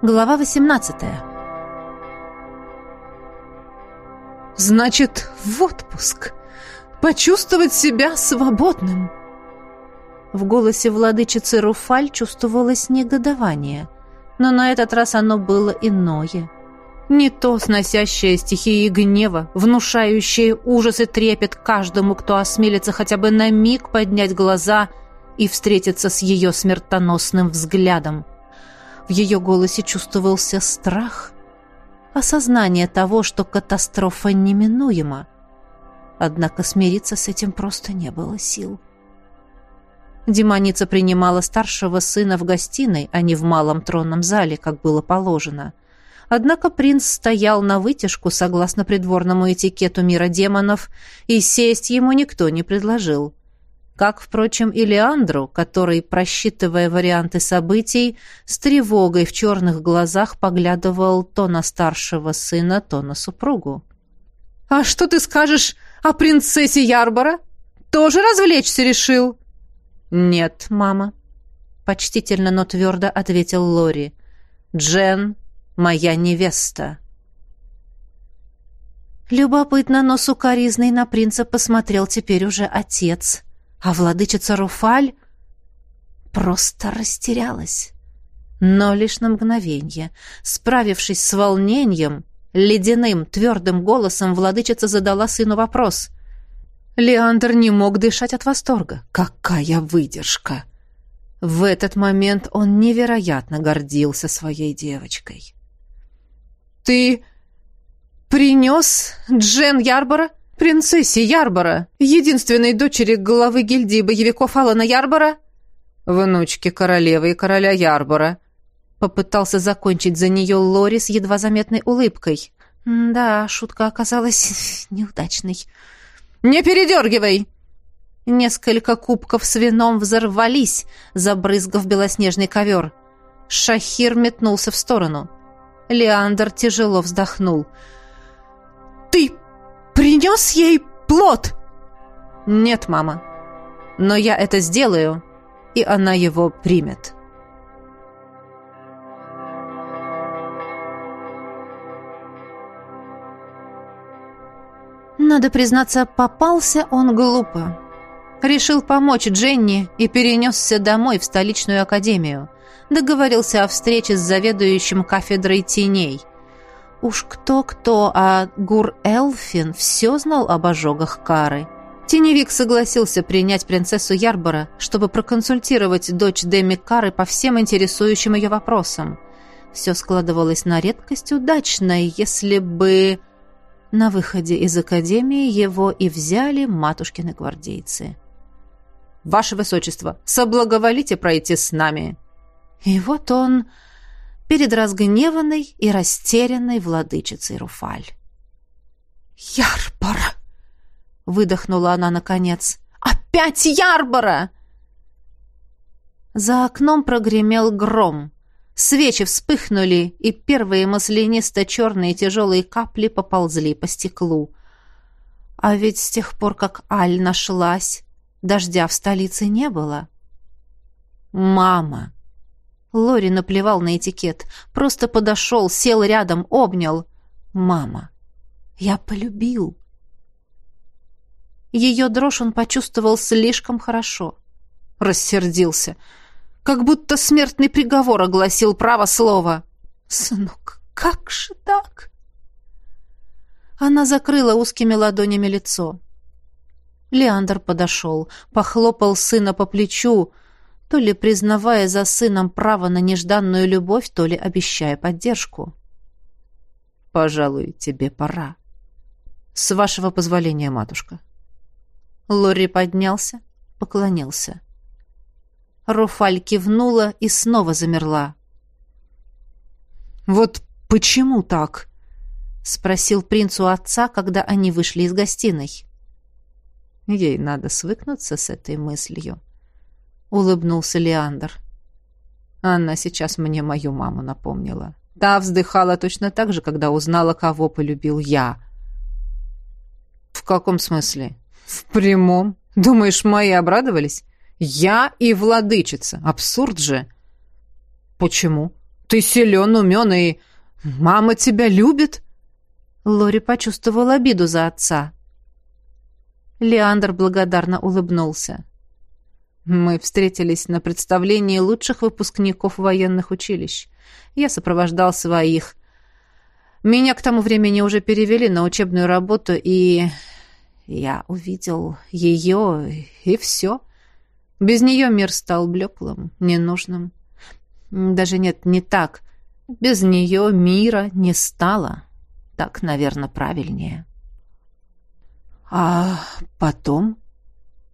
Глава 18 «Значит, в отпуск. Почувствовать себя свободным». В голосе владычицы Руфаль чувствовалось негодование, но на этот раз оно было иное. Не то сносящее стихии гнева, внушающее ужас и трепет каждому, кто осмелится хотя бы на миг поднять глаза и встретиться с ее смертоносным взглядом. В ее голосе чувствовался страх, осознание того, что катастрофа неминуема. Однако смириться с этим просто не было сил. Демоница принимала старшего сына в гостиной, а не в малом тронном зале, как было положено. Однако принц стоял на вытяжку, согласно придворному этикету мира демонов, и сесть ему никто не предложил как, впрочем, и Леандру, который, просчитывая варианты событий, с тревогой в черных глазах поглядывал то на старшего сына, то на супругу. «А что ты скажешь о принцессе Ярбора? Тоже развлечься решил?» «Нет, мама», — почтительно, но твердо ответил Лори. «Джен — моя невеста». Любопытно, но сукоризный на принца посмотрел теперь уже отец — а владычица Руфаль просто растерялась. Но лишь на мгновение, справившись с волнением, ледяным, твердым голосом владычица задала сыну вопрос. Леандр не мог дышать от восторга. Какая выдержка! В этот момент он невероятно гордился своей девочкой. «Ты принес Джен Ярбора принцессе Ярбора, единственной дочери главы гильдии боевиков Алана Ярбора, внучке королевы и короля Ярбора. Попытался закончить за нее Лори с едва заметной улыбкой. Да, шутка оказалась неудачной. «Не передергивай!» Несколько кубков с вином взорвались, забрызгав белоснежный ковер. Шахир метнулся в сторону. Леандр тяжело вздохнул. «Ты принес ей плод?» «Нет, мама. Но я это сделаю, и она его примет». Надо признаться, попался он глупо. Решил помочь Дженни и перенесся домой в столичную академию. Договорился о встрече с заведующим кафедрой теней – Уж кто-кто, а Гур Элфин все знал об ожогах Кары. Теневик согласился принять принцессу Ярбора, чтобы проконсультировать дочь Деми Кары по всем интересующим ее вопросам. Все складывалось на редкость удачно, если бы... На выходе из академии его и взяли матушкины гвардейцы. «Ваше Высочество, соблаговолите пройти с нами!» И вот он перед разгневанной и растерянной владычицей Руфаль. «Ярбора!» — выдохнула она наконец. «Опять Ярбора!» За окном прогремел гром. Свечи вспыхнули, и первые маслянисто-черные тяжелые капли поползли по стеклу. А ведь с тех пор, как Аль нашлась, дождя в столице не было. «Мама!» Лори наплевал на этикет. Просто подошел, сел рядом, обнял. «Мама, я полюбил». Ее дрожь он почувствовал слишком хорошо. Рассердился. Как будто смертный приговор огласил право слова. «Сынок, как же так?» Она закрыла узкими ладонями лицо. Леандр подошел, похлопал сына по плечу, то ли признавая за сыном право на нежданную любовь, то ли обещая поддержку. «Пожалуй, тебе пора. С вашего позволения, матушка». Лори поднялся, поклонился. Руфаль кивнула и снова замерла. «Вот почему так?» — спросил принц у отца, когда они вышли из гостиной. Ей надо свыкнуться с этой мыслью. — улыбнулся Леандр. Она сейчас мне мою маму напомнила. Та вздыхала точно так же, когда узнала, кого полюбил я. «В каком смысле?» «В прямом. Думаешь, мои обрадовались? Я и владычица. Абсурд же!» «Почему?» Ты силен, умен и... Мама тебя любит?» Лори почувствовал обиду за отца. Леандр благодарно улыбнулся. Мы встретились на представлении лучших выпускников военных училищ. Я сопровождал своих. Меня к тому времени уже перевели на учебную работу, и я увидел ее, и все. Без нее мир стал блеклым, ненужным. Даже нет, не так. Без нее мира не стало. Так, наверное, правильнее. А потом...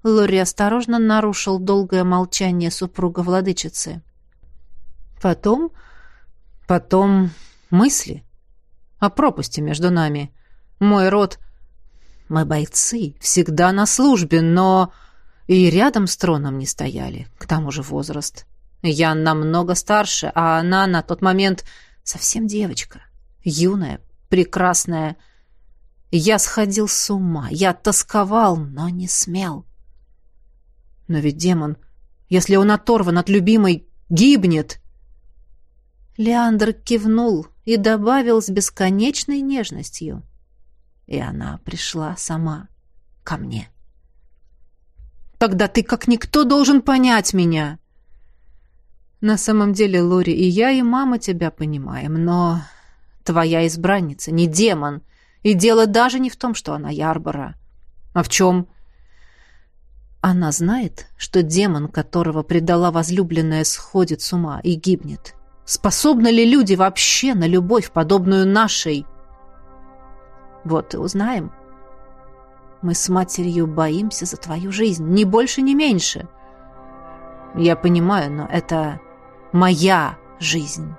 Лори осторожно нарушил долгое молчание супруга владычицы. Потом... Потом мысли о пропасти между нами. Мой род... Мы бойцы, всегда на службе, но... И рядом с троном не стояли, к тому же возраст. Я намного старше, а она на тот момент совсем девочка. Юная, прекрасная. Я сходил с ума, я тосковал, но не смел. Но ведь демон, если он оторван от любимой, гибнет. Леандр кивнул и добавил с бесконечной нежностью. И она пришла сама ко мне. Тогда ты как никто должен понять меня. На самом деле, Лори, и я, и мама тебя понимаем, но твоя избранница не демон, и дело даже не в том, что она Ярбора. А в чем? Она знает, что демон, которого предала возлюбленная, сходит с ума и гибнет. Способны ли люди вообще на любовь, подобную нашей? Вот и узнаем. Мы с матерью боимся за твою жизнь, ни больше, ни меньше. Я понимаю, но это моя жизнь.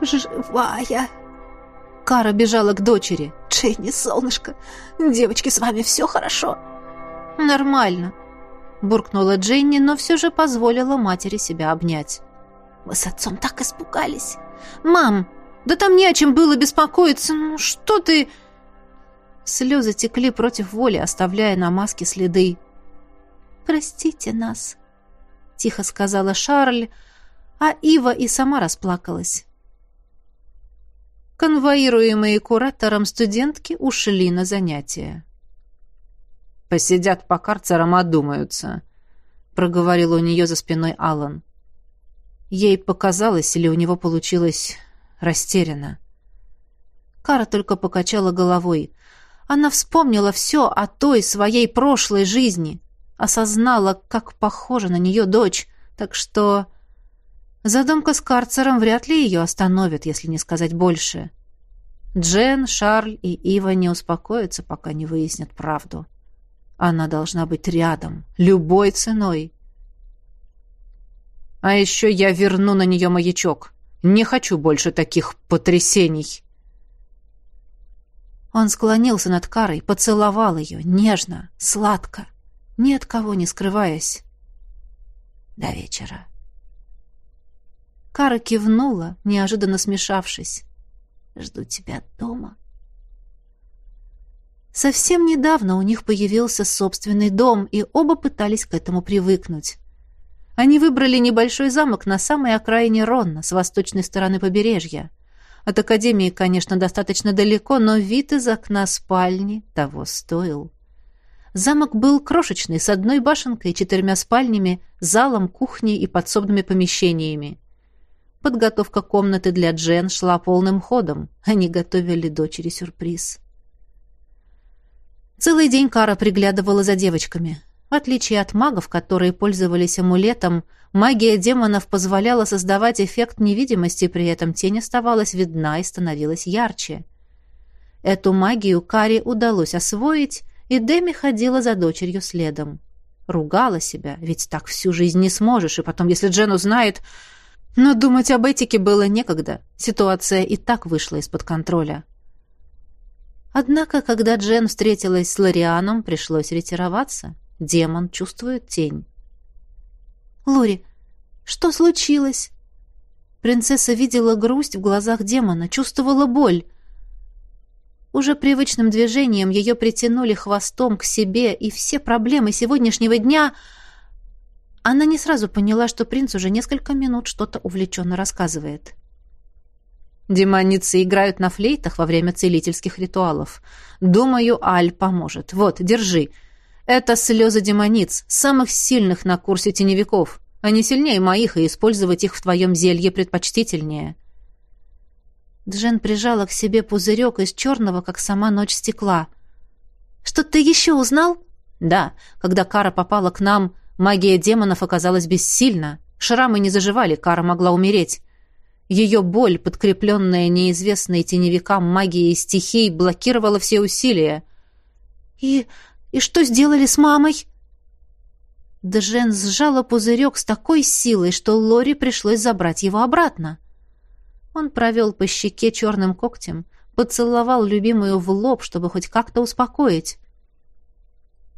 «Живая!» Кара бежала к дочери. «Дженни, солнышко, девочки, с вами все хорошо?» «Нормально», буркнула Дженни, но все же позволила матери себя обнять. «Мы с отцом так испугались!» «Мам, да там не о чем было беспокоиться! Ну что ты...» Слезы текли против воли, оставляя на маске следы. «Простите нас», — тихо сказала Шарль, а Ива и сама расплакалась. Конвоируемые куратором студентки ушли на занятия. Посидят по карцерам, одумаются», — проговорил у нее за спиной Алан. Ей показалось, или у него получилось растерянно. Кара только покачала головой. Она вспомнила все о той своей прошлой жизни, осознала, как похожа на нее дочь, так что... Задумка с карцером вряд ли ее остановит, если не сказать больше. Джен, Шарль и Ива не успокоятся, пока не выяснят правду. Она должна быть рядом, любой ценой. А еще я верну на нее маячок. Не хочу больше таких потрясений. Он склонился над Карой, поцеловал ее, нежно, сладко, ни от кого не скрываясь. До вечера. Кара кивнула, неожиданно смешавшись. «Жду тебя дома». Совсем недавно у них появился собственный дом, и оба пытались к этому привыкнуть. Они выбрали небольшой замок на самой окраине Ронна, с восточной стороны побережья. От академии, конечно, достаточно далеко, но вид из окна спальни того стоил. Замок был крошечный, с одной башенкой, четырьмя спальнями, залом, кухней и подсобными помещениями. Подготовка комнаты для Джен шла полным ходом. Они готовили дочери сюрприз. Целый день Кара приглядывала за девочками. В отличие от магов, которые пользовались амулетом, магия демонов позволяла создавать эффект невидимости, при этом тень оставалась видна и становилась ярче. Эту магию Каре удалось освоить, и Деми ходила за дочерью следом. Ругала себя, ведь так всю жизнь не сможешь, и потом, если Джен узнает... Но думать об этике было некогда. Ситуация и так вышла из-под контроля. Однако, когда Джен встретилась с Лорианом, пришлось ретироваться. Демон чувствует тень. «Лори, что случилось?» Принцесса видела грусть в глазах демона, чувствовала боль. Уже привычным движением ее притянули хвостом к себе, и все проблемы сегодняшнего дня... Она не сразу поняла, что принц уже несколько минут что-то увлеченно рассказывает. Демоницы играют на флейтах во время целительских ритуалов. Думаю, Аль поможет. Вот, держи. Это слезы демониц, самых сильных на курсе теневиков. Они сильнее моих, и использовать их в твоем зелье предпочтительнее. Джен прижала к себе пузырек из черного, как сама ночь стекла. «Что ты еще узнал?» «Да, когда Кара попала к нам, магия демонов оказалась бессильна. Шрамы не заживали, Кара могла умереть. Ее боль, подкрепленная неизвестной теневикам магией стихий, блокировала все усилия. «И... и что сделали с мамой?» Джен сжала пузырек с такой силой, что Лори пришлось забрать его обратно. Он провел по щеке черным когтем, поцеловал любимую в лоб, чтобы хоть как-то успокоить.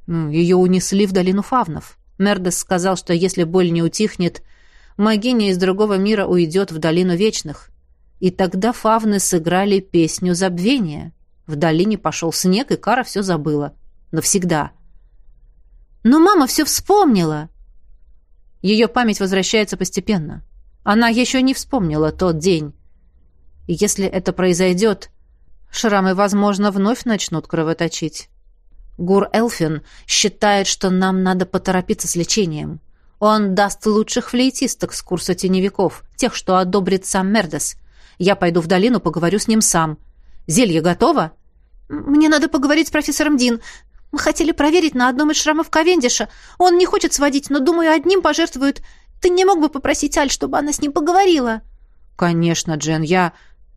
Ну, ее унесли в долину фавнов. Мердес сказал, что если боль не утихнет, Магиня из другого мира уйдет в долину вечных. И тогда фавны сыграли песню забвения. В долине пошел снег, и Кара все забыла. Навсегда. Но мама все вспомнила. Ее память возвращается постепенно. Она еще не вспомнила тот день. И если это произойдет, шрамы, возможно, вновь начнут кровоточить. Гур Элфин считает, что нам надо поторопиться с лечением. Он даст лучших флейтисток с курса теневиков, тех, что одобрит сам Мердес. Я пойду в долину, поговорю с ним сам. Зелье готово? Мне надо поговорить с профессором Дин. Мы хотели проверить на одном из шрамов Ковендиша. Он не хочет сводить, но, думаю, одним пожертвуют. Ты не мог бы попросить Аль, чтобы она с ним поговорила? Конечно, Джен, я...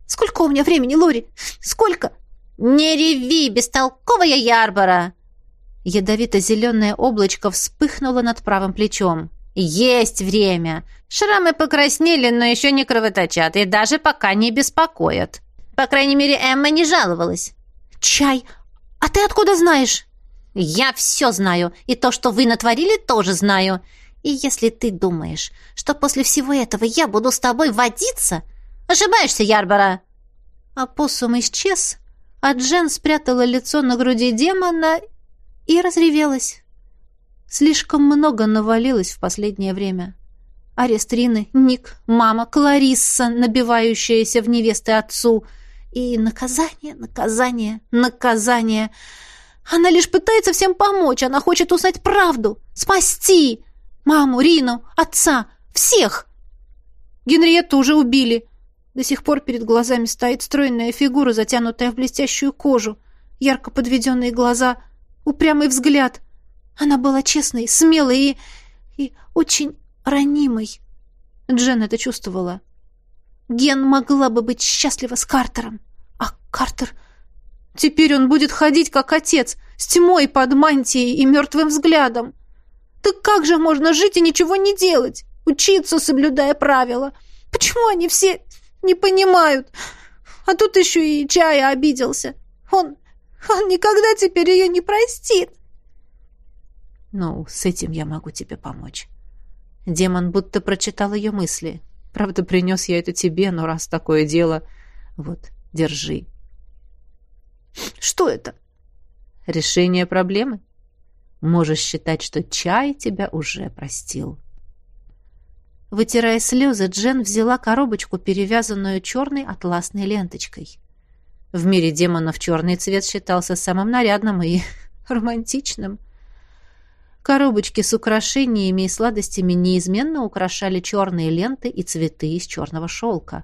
Сколько у меня времени, Лори? Сколько? Не реви, бестолковая Ярбора! Ядовито-зеленое облачко вспыхнуло над правым плечом. «Есть время! Шрамы покраснели, но еще не кровоточат, и даже пока не беспокоят. По крайней мере, Эмма не жаловалась». «Чай! А ты откуда знаешь?» «Я все знаю, и то, что вы натворили, тоже знаю. И если ты думаешь, что после всего этого я буду с тобой водиться, ошибаешься, Ярбора!» Апоссум исчез, а Джен спрятала лицо на груди демона и разревелась. Слишком много навалилось в последнее время. Арест Рины, Ник, мама, Кларисса, набивающаяся в невесты отцу. И наказание, наказание, наказание. Она лишь пытается всем помочь, она хочет узнать правду, спасти маму, Рину, отца, всех. Генриетту уже убили. До сих пор перед глазами стоит стройная фигура, затянутая в блестящую кожу, ярко подведенные глаза — упрямый взгляд. Она была честной, смелой и... и очень ранимой. Джен это чувствовала. Ген могла бы быть счастлива с Картером. А Картер... Теперь он будет ходить, как отец, с тьмой под мантией и мертвым взглядом. Так как же можно жить и ничего не делать? Учиться, соблюдая правила? Почему они все не понимают? А тут еще и Чая обиделся. Он он никогда теперь ее не простит. Ну, с этим я могу тебе помочь. Демон будто прочитал ее мысли. Правда, принес я это тебе, но раз такое дело... Вот, держи. Что это? Решение проблемы. Можешь считать, что чай тебя уже простил. Вытирая слезы, Джен взяла коробочку, перевязанную черной атласной ленточкой. В мире демонов черный цвет считался самым нарядным и романтичным. Коробочки с украшениями и сладостями неизменно украшали черные ленты и цветы из черного шелка.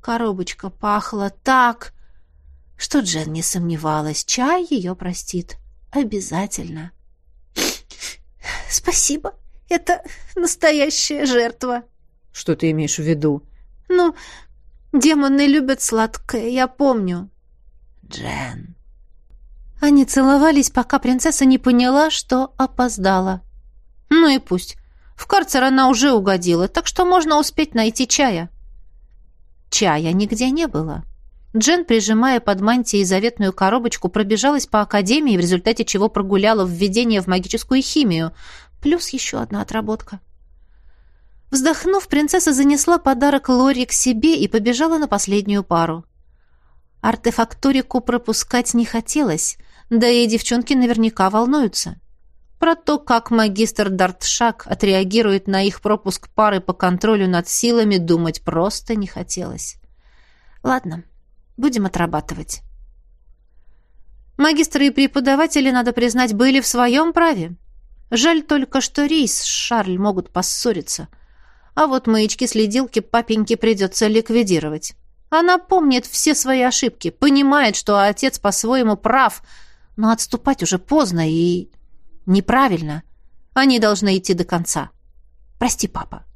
Коробочка пахла так, что Джен не сомневалась, чай ее простит. Обязательно. «Спасибо, это настоящая жертва». «Что ты имеешь в виду?» «Ну, Демоны любят сладкое, я помню. Джен. Они целовались, пока принцесса не поняла, что опоздала. Ну и пусть. В карцер она уже угодила, так что можно успеть найти чая. Чая нигде не было. Джен, прижимая под мантией заветную коробочку, пробежалась по академии, в результате чего прогуляла введение в магическую химию, плюс еще одна отработка. — Вздохнув, принцесса занесла подарок Лори к себе и побежала на последнюю пару. Артефакторику пропускать не хотелось, да и девчонки наверняка волнуются. Про то, как магистр Дартшак отреагирует на их пропуск пары по контролю над силами, думать просто не хотелось. Ладно, будем отрабатывать. Магистры и преподаватели, надо признать, были в своем праве. Жаль только, что Рейс с Шарль могут поссориться. А вот маячки-следилки папеньке придется ликвидировать. Она помнит все свои ошибки, понимает, что отец по-своему прав, но отступать уже поздно и неправильно. Они должны идти до конца. Прости, папа.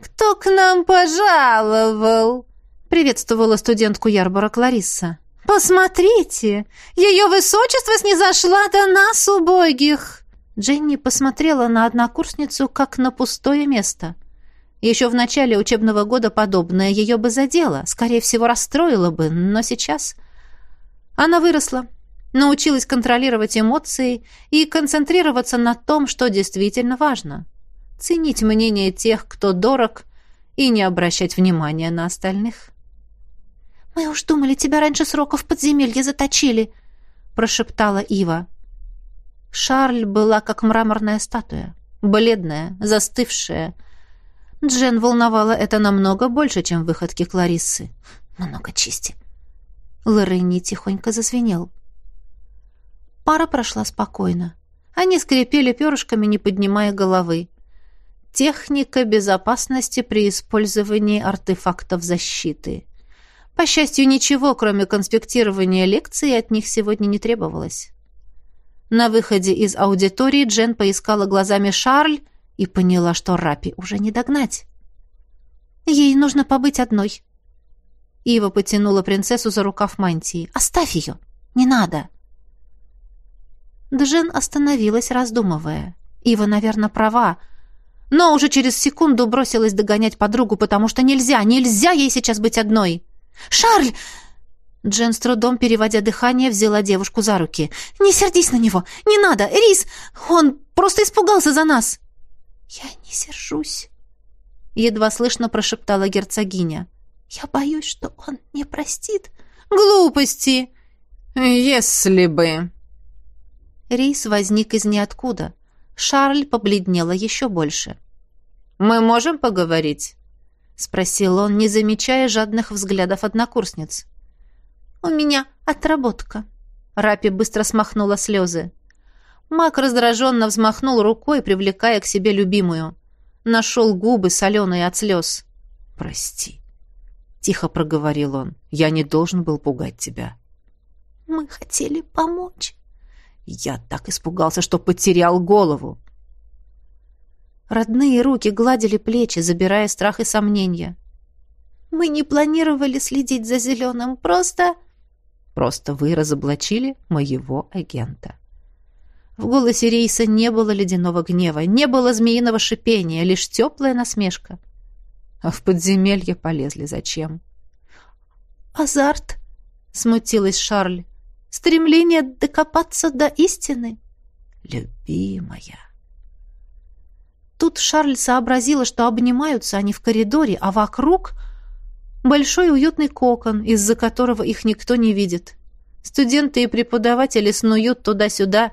«Кто к нам пожаловал?» — приветствовала студентку Ярбора Кларисса. «Посмотрите! Ее высочество снизошла до нас, убогих!» Дженни посмотрела на однокурсницу, как на пустое место. Еще в начале учебного года подобное ее бы задело, скорее всего, расстроило бы, но сейчас... Она выросла, научилась контролировать эмоции и концентрироваться на том, что действительно важно. Ценить мнение тех, кто дорог, и не обращать внимания на остальных. «Мы уж думали, тебя раньше срока в подземелье заточили», — прошептала Ива. Шарль была как мраморная статуя, бледная, застывшая. Джен волновала это намного больше, чем выходки Клариссы. Много чести. Лоренни тихонько зазвенел. Пара прошла спокойно. Они скрипели перышками, не поднимая головы. Техника безопасности при использовании артефактов защиты. По счастью, ничего, кроме конспектирования лекции, от них сегодня не требовалось. На выходе из аудитории Джен поискала глазами Шарль и поняла, что Рапи уже не догнать. «Ей нужно побыть одной». Ива потянула принцессу за рукав мантии. «Оставь ее! Не надо!» Джен остановилась, раздумывая. Ива, наверное, права. Но уже через секунду бросилась догонять подругу, потому что нельзя, нельзя ей сейчас быть одной. «Шарль!» Джен с трудом, переводя дыхание, взяла девушку за руки. «Не сердись на него! Не надо! Рис! Он просто испугался за нас!» «Я не сержусь!» Едва слышно прошептала герцогиня. «Я боюсь, что он не простит». «Глупости!» «Если бы...» Рис возник из ниоткуда. Шарль побледнела еще больше. «Мы можем поговорить?» — спросил он, не замечая жадных взглядов однокурсниц. «У меня отработка». Рапи быстро смахнула слезы. Мак раздраженно взмахнул рукой, привлекая к себе любимую. Нашел губы, соленые от слез. «Прости», — тихо проговорил он. «Я не должен был пугать тебя». «Мы хотели помочь». Я так испугался, что потерял голову. Родные руки гладили плечи, забирая страх и сомнения. «Мы не планировали следить за зеленым, просто...» «Просто вы разоблачили моего агента». В голосе Рейса не было ледяного гнева, не было змеиного шипения, лишь теплая насмешка. А в подземелье полезли зачем? «Азарт», — смутилась Шарль. «Стремление докопаться до истины». «Любимая», Тут Шарль сообразила, что обнимаются они в коридоре, а вокруг большой уютный кокон, из-за которого их никто не видит. Студенты и преподаватели снуют туда-сюда.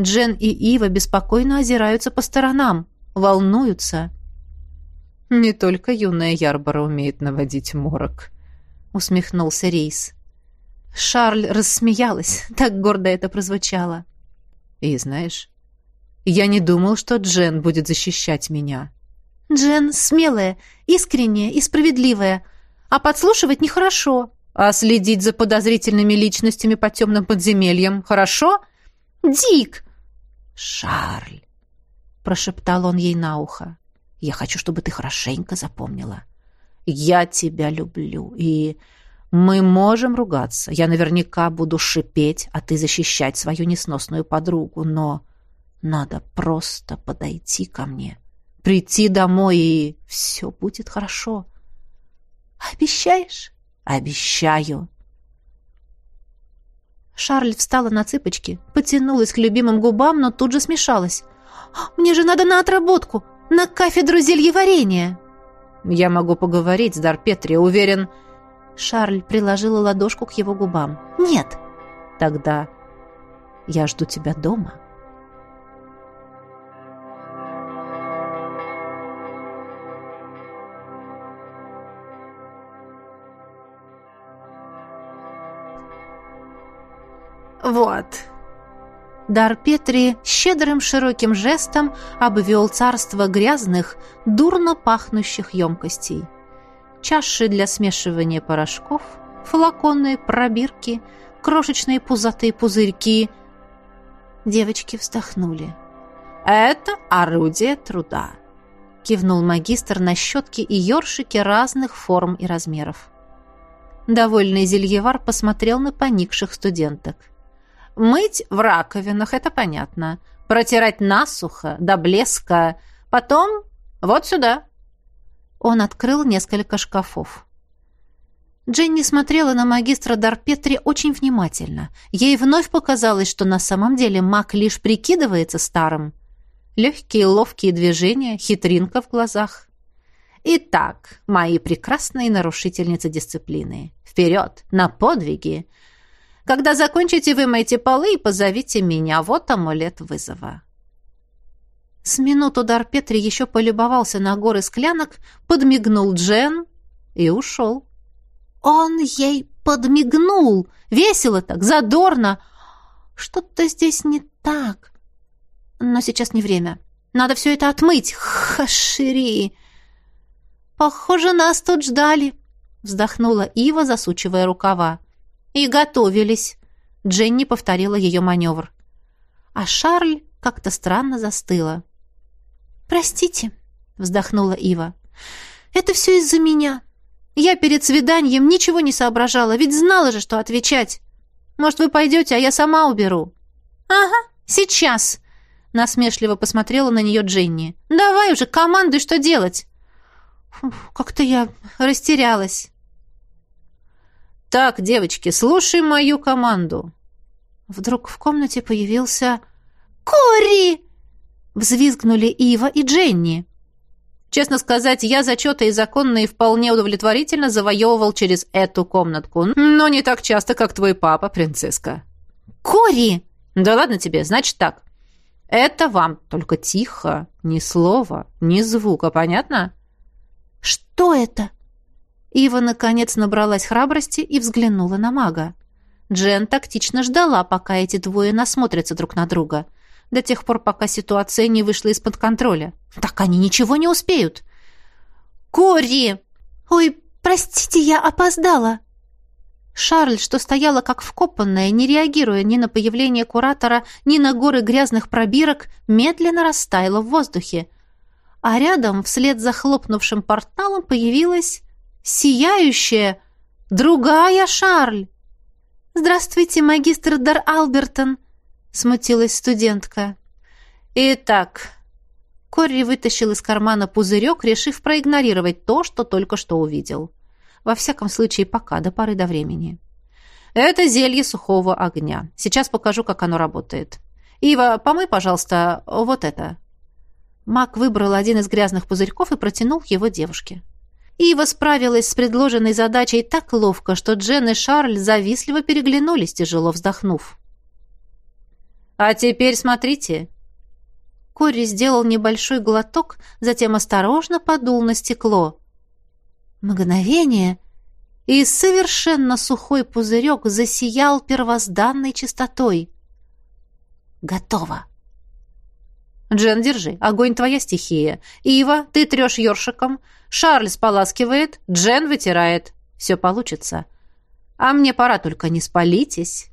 Джен и Ива беспокойно озираются по сторонам, волнуются. «Не только юная Ярбора умеет наводить морок», — усмехнулся Рейс. Шарль рассмеялась, так гордо это прозвучало. «И знаешь, я не думал, что Джен будет защищать меня. Джен смелая, искренняя и справедливая. А подслушивать нехорошо. А следить за подозрительными личностями по темным подземельям хорошо? Дик! Шарль! Прошептал он ей на ухо. Я хочу, чтобы ты хорошенько запомнила. Я тебя люблю, и мы можем ругаться. Я наверняка буду шипеть, а ты защищать свою несносную подругу, но... Надо просто подойти ко мне, прийти домой, и все будет хорошо. Обещаешь? Обещаю. Шарль встала на цыпочки, потянулась к любимым губам, но тут же смешалась. «Мне же надо на отработку, на кафедру зельеварения!» «Я могу поговорить с Дарпетри, уверен...» Шарль приложила ладошку к его губам. «Нет!» «Тогда я жду тебя дома». «Вот!» Дар Петри щедрым широким жестом обвел царство грязных, дурно пахнущих емкостей. Чаши для смешивания порошков, флаконы, пробирки, крошечные пузатые пузырьки. Девочки вздохнули. «Это орудие труда», — кивнул магистр на щетки и ёршики разных форм и размеров. Довольный зельевар посмотрел на поникших студенток. Мыть в раковинах, это понятно. Протирать насухо, до блеска. Потом вот сюда. Он открыл несколько шкафов. Дженни смотрела на магистра Дарпетри очень внимательно. Ей вновь показалось, что на самом деле маг лишь прикидывается старым. Легкие ловкие движения, хитринка в глазах. Итак, мои прекрасные нарушительницы дисциплины. Вперед, на подвиги! Когда закончите, вымойте полы и позовите меня. Вот амулет вызова». С минуту Дар Петри еще полюбовался на горы склянок, подмигнул Джен и ушел. Он ей подмигнул! Весело так, задорно! Что-то здесь не так. Но сейчас не время. Надо все это отмыть. Хашири! Похоже, нас тут ждали, вздохнула Ива, засучивая рукава. И готовились. Дженни повторила ее маневр. А Шарль как-то странно застыла. «Простите», — вздохнула Ива. «Это все из-за меня. Я перед свиданием ничего не соображала, ведь знала же, что отвечать. Может, вы пойдете, а я сама уберу». «Ага, сейчас», — насмешливо посмотрела на нее Дженни. «Давай уже, командуй, что делать». Как-то я растерялась. «Так, девочки, слушай мою команду». Вдруг в комнате появился... «Кори!» Взвизгнули Ива и Дженни. Честно сказать, я зачеты и законные вполне удовлетворительно завоевывал через эту комнатку, но не так часто, как твой папа, принцесска. «Кори!» «Да ладно тебе, значит так. Это вам, только тихо, ни слова, ни звука, понятно?» «Что это?» Ива, наконец, набралась храбрости и взглянула на мага. Джен тактично ждала, пока эти двое насмотрятся друг на друга. До тех пор, пока ситуация не вышла из-под контроля. Так они ничего не успеют. «Кори!» «Ой, простите, я опоздала!» Шарль, что стояла как вкопанная, не реагируя ни на появление куратора, ни на горы грязных пробирок, медленно растаяла в воздухе. А рядом, вслед за хлопнувшим порталом, появилась сияющая, другая Шарль. «Здравствуйте, магистр Дар Албертон», — смутилась студентка. «Итак...» Корри вытащил из кармана пузырек, решив проигнорировать то, что только что увидел. Во всяком случае, пока, до поры до времени. «Это зелье сухого огня. Сейчас покажу, как оно работает. Ива, помой, пожалуйста, вот это». Мак выбрал один из грязных пузырьков и протянул его девушке. Ива справилась с предложенной задачей так ловко, что Джен и Шарль завистливо переглянулись, тяжело вздохнув. «А теперь смотрите!» Кори сделал небольшой глоток, затем осторожно подул на стекло. Мгновение, и совершенно сухой пузырек засиял первозданной чистотой. «Готово!» «Джен, держи. Огонь твоя стихия. Ива, ты трешь ёршиком. Шарль споласкивает, Джен вытирает. Все получится. А мне пора, только не спалитесь».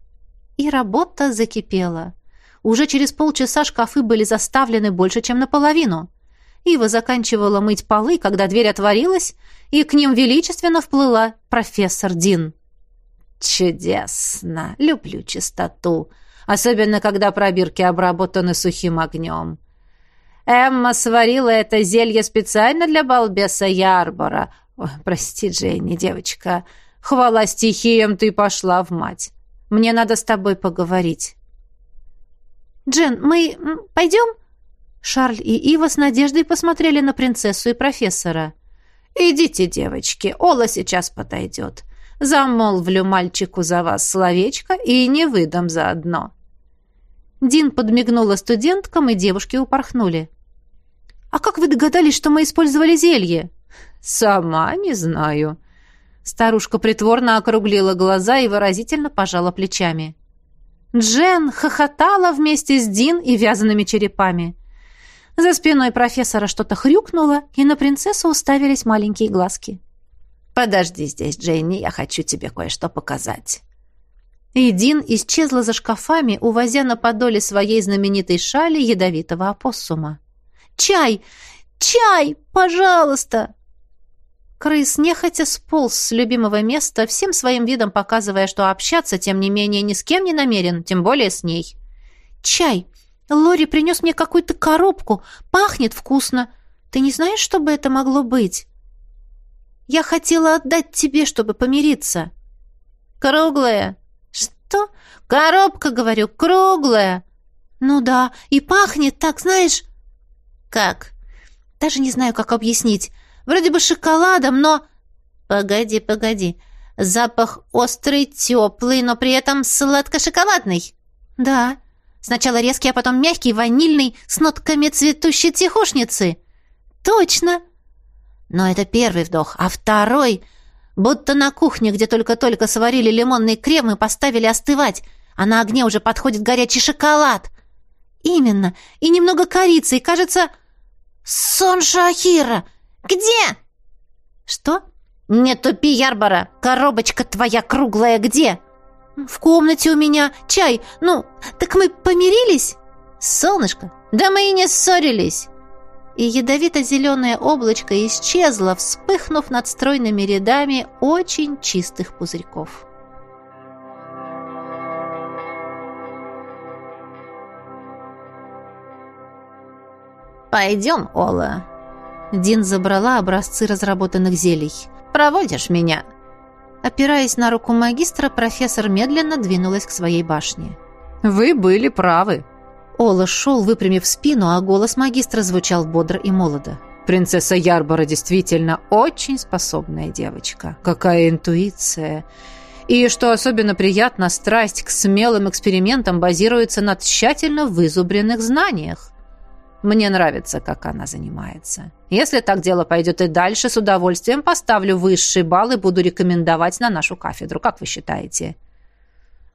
И работа закипела. Уже через полчаса шкафы были заставлены больше, чем наполовину. Ива заканчивала мыть полы, когда дверь отворилась, и к ним величественно вплыла профессор Дин. «Чудесно! Люблю чистоту, особенно когда пробирки обработаны сухим огнем. Эмма сварила это зелье специально для балбеса Ярбора. Ой, прости, Дженни, девочка. Хвала стихиям, ты пошла в мать. Мне надо с тобой поговорить. Джен, мы пойдем? Шарль и Ива с надеждой посмотрели на принцессу и профессора. «Идите, девочки, Ола сейчас подойдет. Замолвлю мальчику за вас словечко и не выдам заодно». Дин подмигнула студенткам, и девушки упорхнули. «А как вы догадались, что мы использовали зелье?» «Сама не знаю». Старушка притворно округлила глаза и выразительно пожала плечами. Джен хохотала вместе с Дин и вязаными черепами. За спиной профессора что-то хрюкнуло, и на принцессу уставились маленькие глазки. «Подожди здесь, Дженни, я хочу тебе кое-что показать». И Дин исчезла за шкафами, увозя на подоле своей знаменитой шали ядовитого опоссума. «Чай! Чай! Пожалуйста!» Крыс нехотя сполз с любимого места, всем своим видом показывая, что общаться, тем не менее, ни с кем не намерен, тем более с ней. «Чай! Лори принес мне какую-то коробку. Пахнет вкусно. Ты не знаешь, что бы это могло быть?» «Я хотела отдать тебе, чтобы помириться». «Круглая». «Что? Коробка, говорю, круглая». «Ну да, и пахнет так, знаешь...» «Как?» «Даже не знаю, как объяснить. Вроде бы шоколадом, но... Погоди, погоди. Запах острый, теплый, но при этом сладко-шоколадный. Да. Сначала резкий, а потом мягкий, ванильный, с нотками цветущей тихушницы. Точно. Но это первый вдох, а второй... Будто на кухне, где только-только сварили лимонный крем и поставили остывать, а на огне уже подходит горячий шоколад. Именно. И немного корицы, и, кажется... Сон Шахира! Где?» «Что?» «Не тупи, Ярбара! Коробочка твоя круглая где?» «В комнате у меня чай. Ну, так мы помирились?» «Солнышко, да мы и не ссорились!» И ядовито-зеленое облачко исчезло, вспыхнув над стройными рядами очень чистых пузырьков. «Пойдем, Ола», Дин забрала образцы разработанных зелий. «Проводишь меня?» Опираясь на руку магистра, профессор медленно двинулась к своей башне. «Вы были правы». Ола шел, выпрямив спину, а голос магистра звучал бодро и молодо. «Принцесса Ярбора действительно очень способная девочка. Какая интуиция!» И, что особенно приятно, страсть к смелым экспериментам базируется на тщательно вызубренных знаниях. Мне нравится, как она занимается. Если так дело пойдет и дальше, с удовольствием поставлю высший балл и буду рекомендовать на нашу кафедру. Как вы считаете?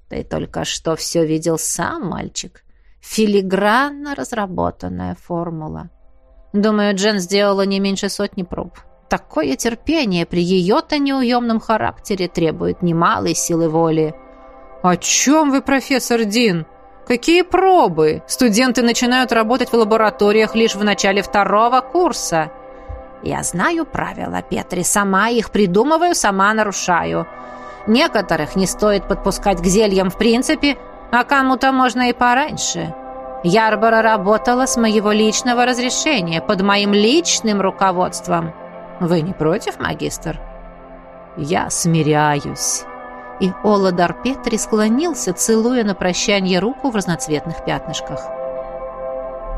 Ты только что все видел сам, мальчик. Филигранно разработанная формула. Думаю, Джен сделала не меньше сотни проб. Такое терпение при ее-то неуемном характере требует немалой силы воли. «О чем вы, профессор Дин?» Какие пробы? Студенты начинают работать в лабораториях лишь в начале второго курса. Я знаю правила, Петри, сама их придумываю, сама нарушаю. Некоторых не стоит подпускать к зельям в принципе, а кому-то можно и пораньше. Ярбора работала с моего личного разрешения, под моим личным руководством. Вы не против, магистр? Я смиряюсь и Оладар Петри склонился, целуя на прощание руку в разноцветных пятнышках.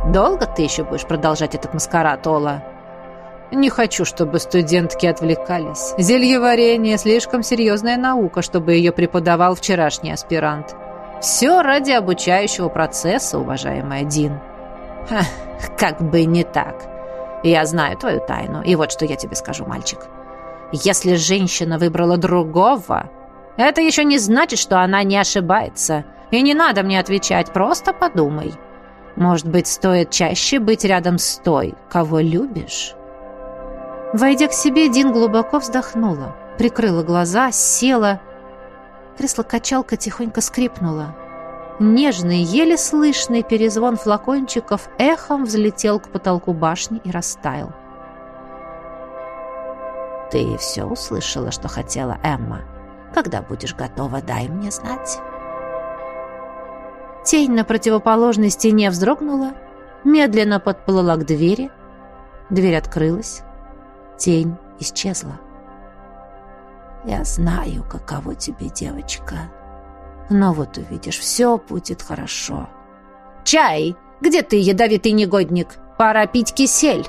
«Долго ты еще будешь продолжать этот маскарад, Ола?» «Не хочу, чтобы студентки отвлекались. Зельеварение – слишком серьезная наука, чтобы ее преподавал вчерашний аспирант. Все ради обучающего процесса, уважаемая Дин». Ха, «Как бы не так. Я знаю твою тайну, и вот что я тебе скажу, мальчик. Если женщина выбрала другого, это еще не значит, что она не ошибается. И не надо мне отвечать, просто подумай. Может быть, стоит чаще быть рядом с той, кого любишь?» Войдя к себе, Дин глубоко вздохнула, прикрыла глаза, села. Кресло-качалка тихонько скрипнуло. Нежный, еле слышный перезвон флакончиков эхом взлетел к потолку башни и растаял. «Ты все услышала, что хотела Эмма?» Когда будешь готова, дай мне знать». Тень на противоположной стене вздрогнула, медленно подплыла к двери. Дверь открылась. Тень исчезла. «Я знаю, каково тебе, девочка. Но вот увидишь, все будет хорошо». «Чай! Где ты, ядовитый негодник? Пора пить кисель!»